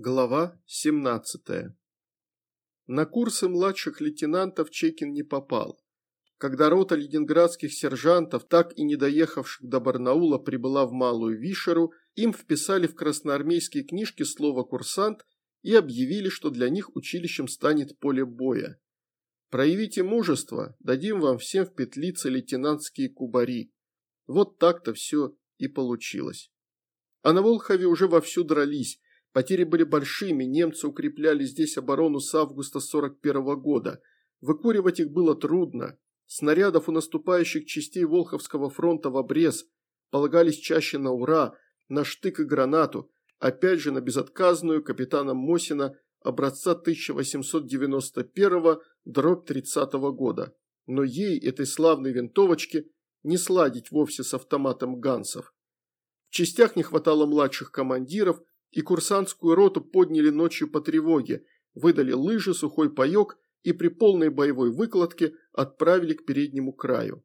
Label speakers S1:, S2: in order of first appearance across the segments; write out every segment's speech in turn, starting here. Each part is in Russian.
S1: Глава 17 На курсы младших лейтенантов Чекин не попал. Когда рота ленинградских сержантов, так и не доехавших до Барнаула, прибыла в Малую Вишеру, им вписали в красноармейские книжки слово «курсант» и объявили, что для них училищем станет поле боя. Проявите мужество, дадим вам всем в петлице лейтенантские кубари. Вот так-то все и получилось. А на Волхове уже вовсю дрались, Потери были большими, немцы укрепляли здесь оборону с августа 41 -го года. Выкуривать их было трудно. Снарядов у наступающих частей Волховского фронта в обрез полагались чаще на ура, на штык и гранату, опять же на безотказную капитана Мосина образца 1891 дробь 30 -го года. Но ей, этой славной винтовочке, не сладить вовсе с автоматом Гансов. В частях не хватало младших командиров, и курсантскую роту подняли ночью по тревоге, выдали лыжи, сухой паек и при полной боевой выкладке отправили к переднему краю.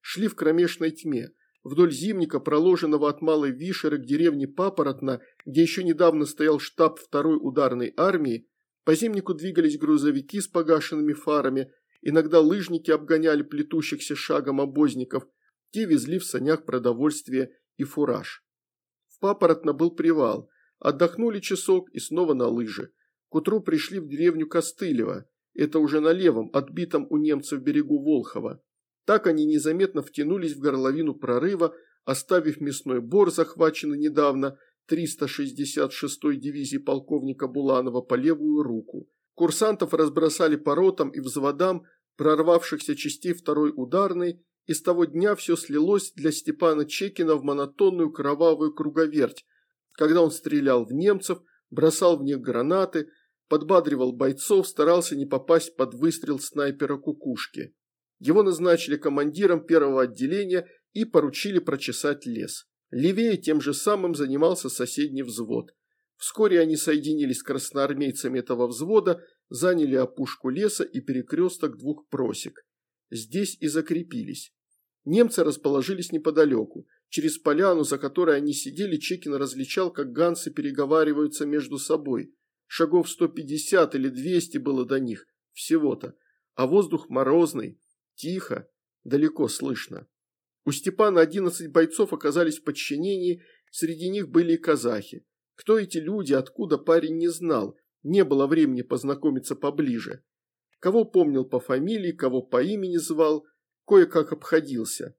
S1: Шли в кромешной тьме. Вдоль зимника, проложенного от Малой Вишеры к деревне Папоротна, где еще недавно стоял штаб второй ударной армии, по зимнику двигались грузовики с погашенными фарами, иногда лыжники обгоняли плетущихся шагом обозников, те везли в санях продовольствие и фураж. В Папоротно был привал – Отдохнули часок и снова на лыжи. К утру пришли в деревню Костылево. Это уже на левом, отбитом у немцев берегу Волхова. Так они незаметно втянулись в горловину прорыва, оставив мясной бор, захваченный недавно 366-й дивизии полковника Буланова по левую руку. Курсантов разбросали по ротам и взводам прорвавшихся частей второй ударной, и с того дня все слилось для Степана Чекина в монотонную кровавую круговерть, когда он стрелял в немцев, бросал в них гранаты, подбадривал бойцов, старался не попасть под выстрел снайпера кукушки. Его назначили командиром первого отделения и поручили прочесать лес. Левее тем же самым занимался соседний взвод. Вскоре они соединились с красноармейцами этого взвода, заняли опушку леса и перекресток двух просек. Здесь и закрепились. Немцы расположились неподалеку. Через поляну, за которой они сидели, Чекин различал, как ганцы переговариваются между собой. Шагов 150 или 200 было до них, всего-то. А воздух морозный, тихо, далеко слышно. У Степана 11 бойцов оказались в подчинении, среди них были и казахи. Кто эти люди, откуда парень не знал, не было времени познакомиться поближе. Кого помнил по фамилии, кого по имени звал, кое-как обходился.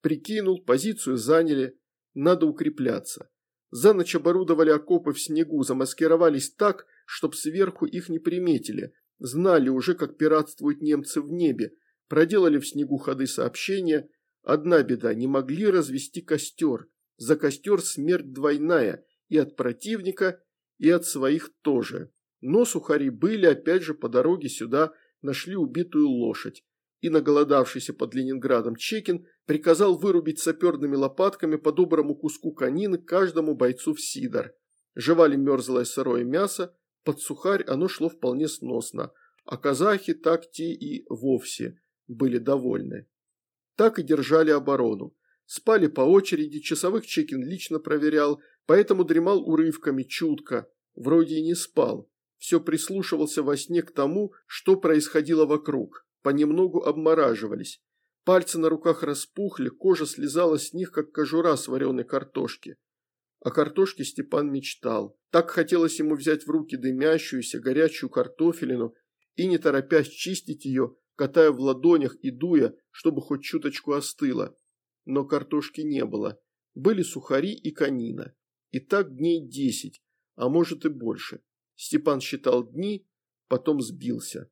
S1: Прикинул, позицию заняли, надо укрепляться. За ночь оборудовали окопы в снегу, замаскировались так, чтоб сверху их не приметили. Знали уже, как пиратствуют немцы в небе. Проделали в снегу ходы сообщения. Одна беда, не могли развести костер. За костер смерть двойная, и от противника, и от своих тоже. Но сухари были, опять же, по дороге сюда нашли убитую лошадь и наголодавшийся под Ленинградом Чекин приказал вырубить саперными лопатками по доброму куску конины каждому бойцу в сидор. Жевали мерзлое сырое мясо, под сухарь оно шло вполне сносно, а казахи так те и вовсе были довольны. Так и держали оборону. Спали по очереди, часовых Чекин лично проверял, поэтому дремал урывками чутко, вроде и не спал. Все прислушивался во сне к тому, что происходило вокруг понемногу обмораживались. Пальцы на руках распухли, кожа слезала с них, как кожура с вареной картошки. О картошке Степан мечтал. Так хотелось ему взять в руки дымящуюся, горячую картофелину и, не торопясь, чистить ее, катая в ладонях и дуя, чтобы хоть чуточку остыло. Но картошки не было. Были сухари и конина. И так дней десять, а может и больше. Степан считал дни, потом сбился.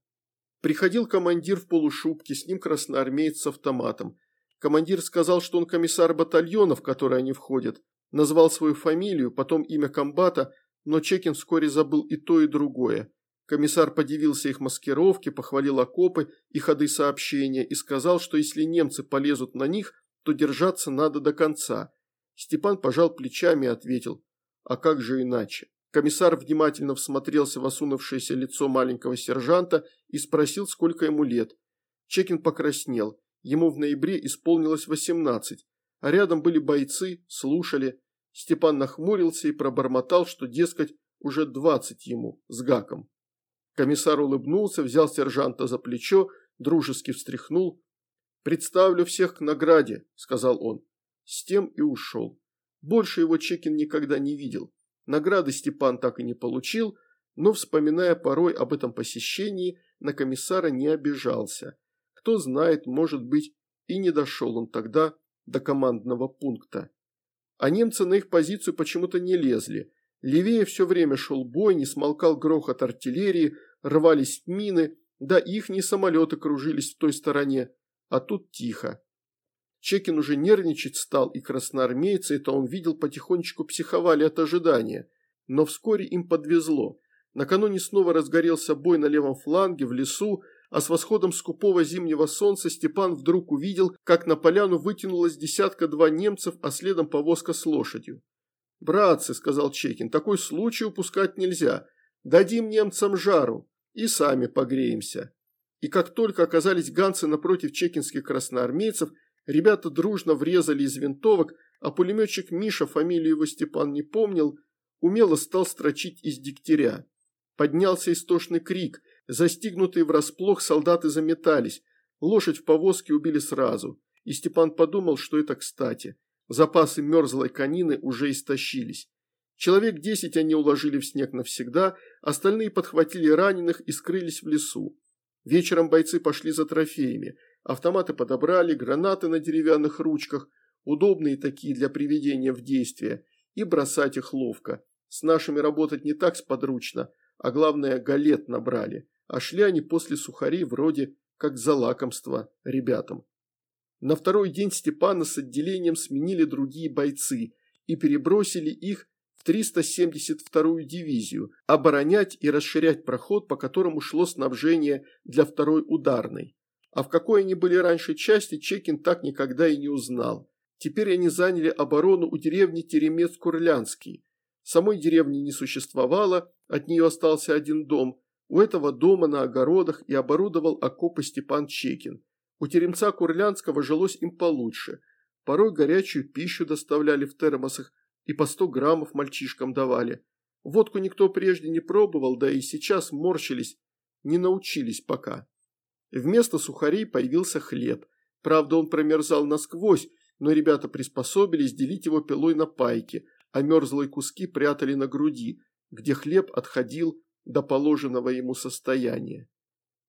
S1: Приходил командир в полушубке, с ним красноармеец с автоматом. Командир сказал, что он комиссар батальона, в который они входят, назвал свою фамилию, потом имя комбата, но Чекин вскоре забыл и то, и другое. Комиссар подивился их маскировке, похвалил окопы и ходы сообщения и сказал, что если немцы полезут на них, то держаться надо до конца. Степан пожал плечами и ответил, а как же иначе? Комиссар внимательно всмотрелся в осунувшееся лицо маленького сержанта и спросил, сколько ему лет. Чекин покраснел. Ему в ноябре исполнилось 18, а рядом были бойцы, слушали. Степан нахмурился и пробормотал, что, дескать, уже двадцать ему, с гаком. Комиссар улыбнулся, взял сержанта за плечо, дружески встряхнул. «Представлю всех к награде», – сказал он. С тем и ушел. Больше его Чекин никогда не видел. Награды Степан так и не получил, но, вспоминая порой об этом посещении, на комиссара не обижался. Кто знает, может быть, и не дошел он тогда до командного пункта. А немцы на их позицию почему-то не лезли. Левее все время шел бой, не смолкал грохот артиллерии, рвались мины, да ихние самолеты кружились в той стороне, а тут тихо. Чекин уже нервничать стал, и красноармейцы, это он видел, потихонечку психовали от ожидания. Но вскоре им подвезло. Накануне снова разгорелся бой на левом фланге, в лесу, а с восходом скупого зимнего солнца Степан вдруг увидел, как на поляну вытянулась десятка-два немцев, а следом повозка с лошадью. «Братцы», – сказал Чекин, – «такой случай упускать нельзя. Дадим немцам жару и сами погреемся». И как только оказались ганцы напротив чекинских красноармейцев, ребята дружно врезали из винтовок, а пулеметчик Миша, фамилию его Степан не помнил, умело стал строчить из дегтяря. Поднялся истошный крик, застигнутые врасплох солдаты заметались, лошадь в повозке убили сразу, и Степан подумал, что это кстати. Запасы мерзлой конины уже истощились. Человек десять они уложили в снег навсегда, остальные подхватили раненых и скрылись в лесу. Вечером бойцы пошли за трофеями. Автоматы подобрали, гранаты на деревянных ручках, удобные такие для приведения в действие, и бросать их ловко. С нашими работать не так сподручно, а главное галет набрали, а шли они после сухарей вроде как за лакомство ребятам. На второй день Степана с отделением сменили другие бойцы и перебросили их в 372-ю дивизию, оборонять и расширять проход, по которому шло снабжение для второй ударной. А в какой они были раньше части, Чекин так никогда и не узнал. Теперь они заняли оборону у деревни Теремец-Курлянский. Самой деревни не существовало, от нее остался один дом. У этого дома на огородах и оборудовал окопы Степан Чекин. У теремца Курлянского жилось им получше. Порой горячую пищу доставляли в термосах и по сто граммов мальчишкам давали. Водку никто прежде не пробовал, да и сейчас морщились, не научились пока. Вместо сухарей появился хлеб. Правда, он промерзал насквозь, но ребята приспособились делить его пилой на пайки, а мерзлые куски прятали на груди, где хлеб отходил до положенного ему состояния.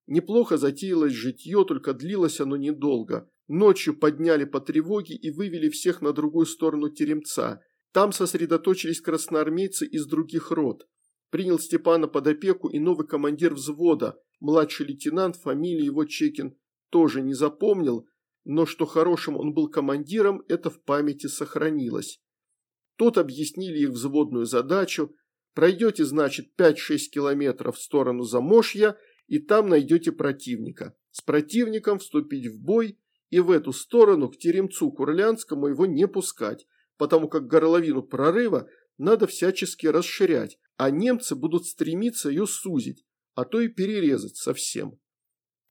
S1: Неплохо затеялось житье, только длилось оно недолго. Ночью подняли по тревоге и вывели всех на другую сторону теремца. Там сосредоточились красноармейцы из других рот. Принял Степана под опеку и новый командир взвода, младший лейтенант, фамилия его Чекин, тоже не запомнил, но что хорошим он был командиром, это в памяти сохранилось. Тот объяснили их взводную задачу. Пройдете, значит, 5-6 километров в сторону Замошья – и там найдете противника. С противником вступить в бой и в эту сторону к Теремцу Курлянскому его не пускать, потому как горловину прорыва надо всячески расширять, а немцы будут стремиться ее сузить, а то и перерезать совсем.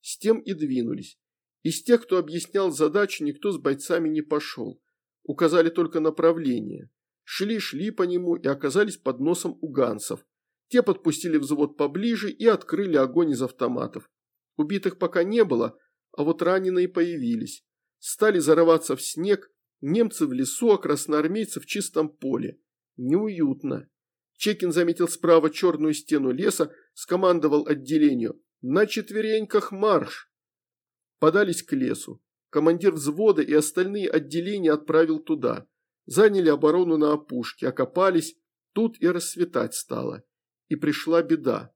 S1: С тем и двинулись. Из тех, кто объяснял задачу, никто с бойцами не пошел. Указали только направление. Шли-шли по нему и оказались под носом у ганцев. Те подпустили взвод поближе и открыли огонь из автоматов. Убитых пока не было, а вот раненые появились. Стали зарываться в снег, немцы в лесу, а красноармейцы в чистом поле. Неуютно. Чекин заметил справа черную стену леса, скомандовал отделению «На четвереньках марш!». Подались к лесу. Командир взвода и остальные отделения отправил туда. Заняли оборону на опушке, окопались, тут и рассветать стало. И пришла беда.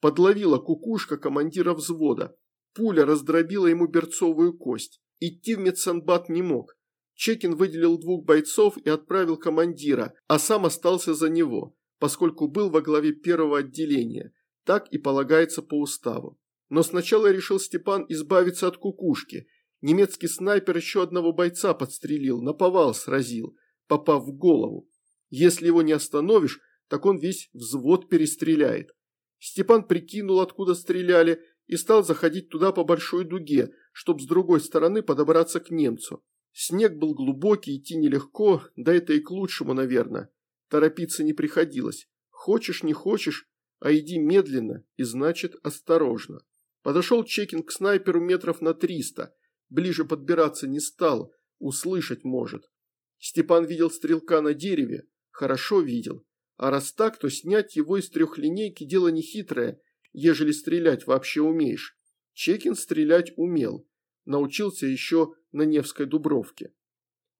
S1: Подловила кукушка командира взвода. Пуля раздробила ему берцовую кость. Идти в медсанбат не мог. Чекин выделил двух бойцов и отправил командира, а сам остался за него, поскольку был во главе первого отделения. Так и полагается по уставу. Но сначала решил Степан избавиться от кукушки. Немецкий снайпер еще одного бойца подстрелил, наповал сразил, попав в голову. Если его не остановишь, так он весь взвод перестреляет. Степан прикинул, откуда стреляли, и стал заходить туда по большой дуге, чтобы с другой стороны подобраться к немцу. Снег был глубокий, идти нелегко, да это и к лучшему, наверное. Торопиться не приходилось. Хочешь, не хочешь, а иди медленно и значит осторожно. Подошел Чекин к снайперу метров на триста, ближе подбираться не стал, услышать может. Степан видел стрелка на дереве, хорошо видел. А раз так, то снять его из трехлинейки дело нехитрое, ежели стрелять вообще умеешь. Чекин стрелять умел, научился еще на Невской Дубровке.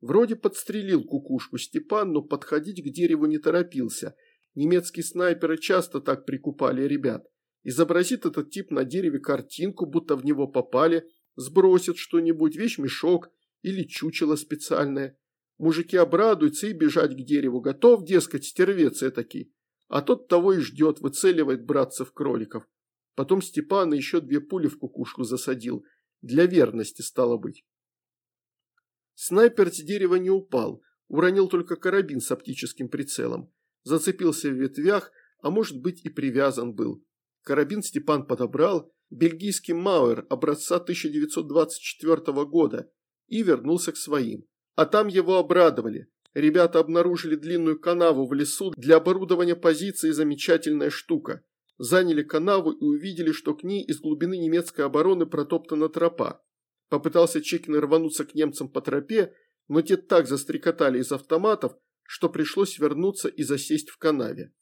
S1: Вроде подстрелил кукушку Степан, но подходить к дереву не торопился. Немецкие снайперы часто так прикупали ребят. Изобразит этот тип на дереве картинку, будто в него попали, сбросит что-нибудь, вещь-мешок или чучело специальное. Мужики обрадуются и бежать к дереву. Готов, дескать, стервец этакий. А тот того и ждет, выцеливает братцев-кроликов. Потом Степана еще две пули в кукушку засадил. Для верности, стало быть. Снайпер с дерева не упал, уронил только карабин с оптическим прицелом. Зацепился в ветвях, а может быть и привязан был. Карабин Степан подобрал, бельгийский Мауэр образца 1924 года, и вернулся к своим. А там его обрадовали. Ребята обнаружили длинную канаву в лесу для оборудования позиции замечательная штука. Заняли канаву и увидели, что к ней из глубины немецкой обороны протоптана тропа. Попытался Чекин рвануться к немцам по тропе, но те так застрекотали из автоматов, что пришлось вернуться и засесть в канаве.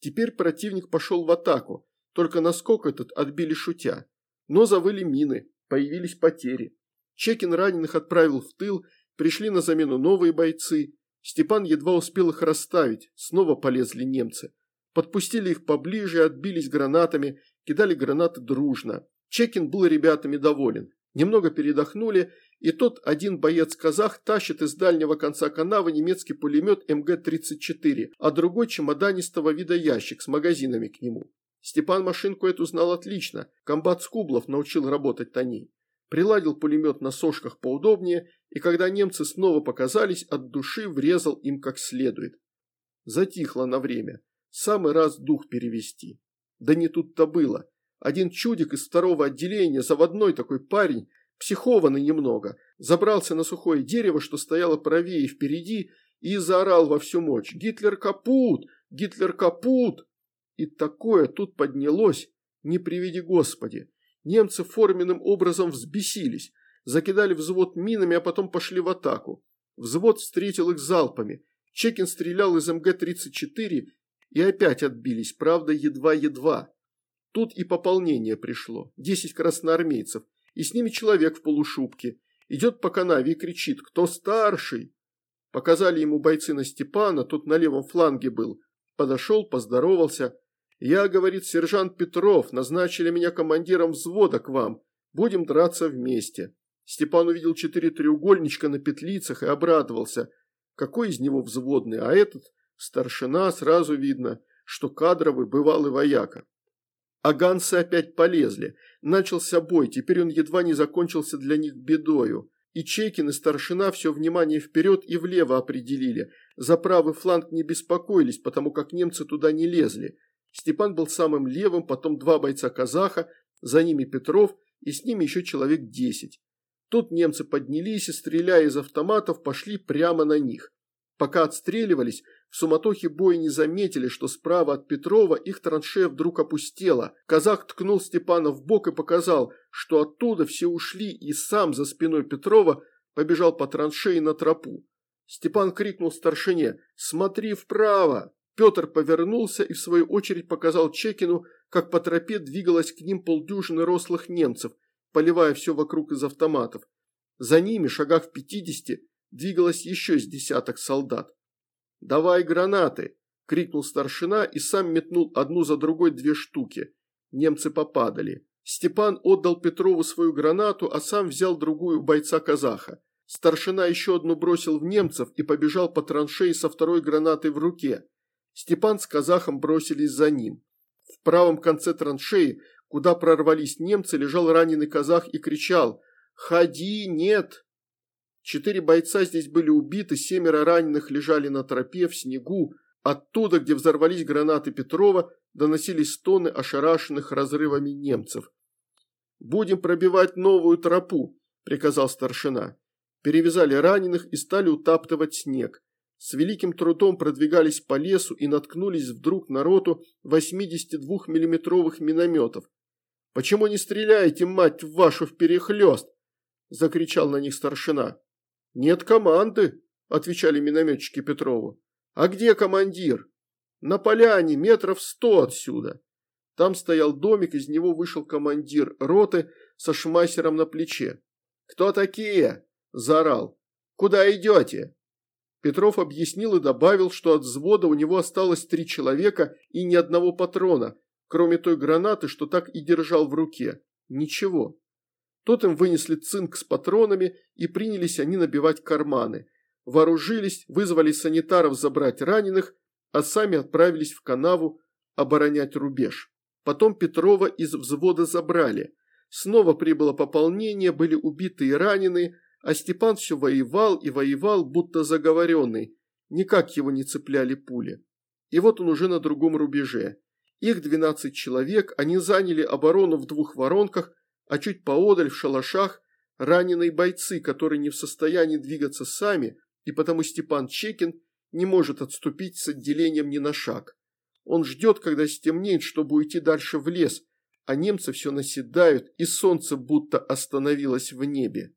S1: Теперь противник пошел в атаку, только наскок этот отбили шутя. Но завыли мины, появились потери. Чекин раненых отправил в тыл, пришли на замену новые бойцы. Степан едва успел их расставить, снова полезли немцы. Подпустили их поближе, отбились гранатами, кидали гранаты дружно. Чекин был ребятами доволен. Немного передохнули, и тот один боец-казах тащит из дальнего конца канавы немецкий пулемет МГ-34, а другой чемоданистого вида ящик с магазинами к нему. Степан машинку эту знал отлично, комбат Скублов научил работать на ней. Приладил пулемет на сошках поудобнее, и когда немцы снова показались, от души врезал им как следует. Затихло на время. Самый раз дух перевести. Да не тут-то было. Один чудик из второго отделения, заводной такой парень, психованный немного, забрался на сухое дерево, что стояло правее впереди, и заорал во всю мощь «Гитлер капут! Гитлер капут!» И такое тут поднялось, не приведи Господи. Немцы форменным образом взбесились, закидали взвод минами, а потом пошли в атаку. Взвод встретил их залпами. Чекин стрелял из МГ-34 и опять отбились, правда, едва-едва. Тут и пополнение пришло, десять красноармейцев, и с ними человек в полушубке. Идет по канаве и кричит «Кто старший?». Показали ему бойцы на Степана, тот на левом фланге был. Подошел, поздоровался. «Я, — говорит сержант Петров, — назначили меня командиром взвода к вам. Будем драться вместе». Степан увидел четыре треугольничка на петлицах и обрадовался. Какой из него взводный, а этот старшина, сразу видно, что кадровый бывалый вояка. А ганцы опять полезли. Начался бой, теперь он едва не закончился для них бедою. И Чекин и старшина все внимание вперед и влево определили. За правый фланг не беспокоились, потому как немцы туда не лезли. Степан был самым левым, потом два бойца казаха, за ними Петров и с ними еще человек десять. Тут немцы поднялись и, стреляя из автоматов, пошли прямо на них. Пока отстреливались, в суматохе боя не заметили, что справа от Петрова их траншея вдруг опустела. Казах ткнул Степана в бок и показал, что оттуда все ушли и сам за спиной Петрова побежал по траншеи на тропу. Степан крикнул старшине «Смотри вправо!». Петр повернулся и в свою очередь показал Чекину, как по тропе двигалось к ним полдюжины рослых немцев, поливая все вокруг из автоматов. За ними, шагах в пятидесяти, двигалось еще с десяток солдат. «Давай гранаты!» – крикнул старшина и сам метнул одну за другой две штуки. Немцы попадали. Степан отдал Петрову свою гранату, а сам взял другую бойца-казаха. Старшина еще одну бросил в немцев и побежал по траншеи со второй гранатой в руке. Степан с казахом бросились за ним. В правом конце траншеи, куда прорвались немцы, лежал раненый казах и кричал «Ходи, нет!» Четыре бойца здесь были убиты, семеро раненых лежали на тропе в снегу. Оттуда, где взорвались гранаты Петрова, доносились стоны ошарашенных разрывами немцев. «Будем пробивать новую тропу», – приказал старшина. Перевязали раненых и стали утаптывать снег. с великим трудом продвигались по лесу и наткнулись вдруг на роту 82 миллиметровых минометов. «Почему не стреляете, мать вашу, в перехлёст?» – закричал на них старшина. «Нет команды», – отвечали минометчики Петрову. «А где командир?» «На поляне, метров сто отсюда». Там стоял домик, из него вышел командир роты со шмайсером на плече. «Кто такие?» – заорал. «Куда идете?» Петров объяснил и добавил, что от взвода у него осталось три человека и ни одного патрона, кроме той гранаты, что так и держал в руке. Ничего. Тот им вынесли цинк с патронами, и принялись они набивать карманы. Вооружились, вызвали санитаров забрать раненых, а сами отправились в канаву оборонять рубеж. Потом Петрова из взвода забрали. Снова прибыло пополнение, были убиты и ранены, а Степан все воевал и воевал, будто заговоренный. Никак его не цепляли пули. И вот он уже на другом рубеже. Их 12 человек, они заняли оборону в двух воронках, а чуть поодаль в шалашах раненые бойцы, которые не в состоянии двигаться сами, и потому Степан Чекин не может отступить с отделением ни на шаг. Он ждет, когда стемнеет, чтобы уйти дальше в лес, а немцы все наседают, и солнце будто остановилось в небе.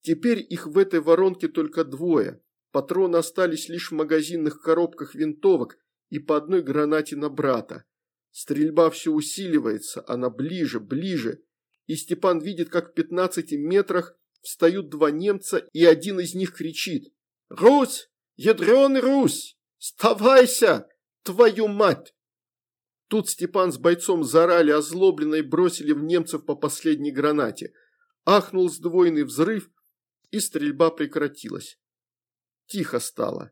S1: Теперь их в этой воронке только двое. Патроны остались лишь в магазинных коробках винтовок и по одной гранате на брата. Стрельба все усиливается, она ближе, ближе, и Степан видит, как в 15 метрах встают два немца, и один из них кричит «Русь! Ядреный Русь! Вставайся! Твою мать!» Тут Степан с бойцом зарали озлобленно и бросили в немцев по последней гранате. Ахнул сдвоенный взрыв, и стрельба прекратилась. Тихо стало.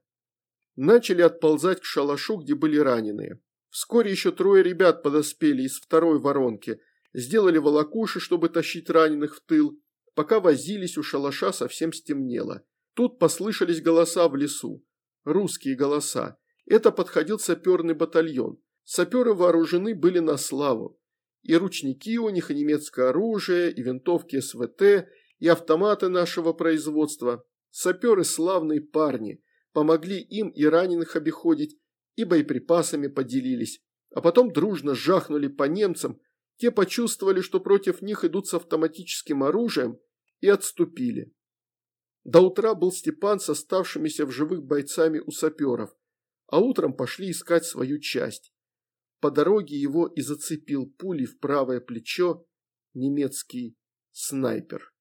S1: Начали отползать к шалашу, где были раненые. Вскоре еще трое ребят подоспели из второй воронки, сделали волокуши, чтобы тащить раненых в тыл. Пока возились, у шалаша совсем стемнело. Тут послышались голоса в лесу. Русские голоса. Это подходил саперный батальон. Саперы вооружены были на славу. И ручники у них, и немецкое оружие, и винтовки СВТ, и автоматы нашего производства. Саперы славные парни. Помогли им и раненых обиходить, и боеприпасами поделились. А потом дружно жахнули по немцам, те почувствовали, что против них идут с автоматическим оружием, и отступили. До утра был Степан с оставшимися в живых бойцами у саперов, а утром пошли искать свою часть. По дороге его и зацепил пулей в правое плечо немецкий снайпер.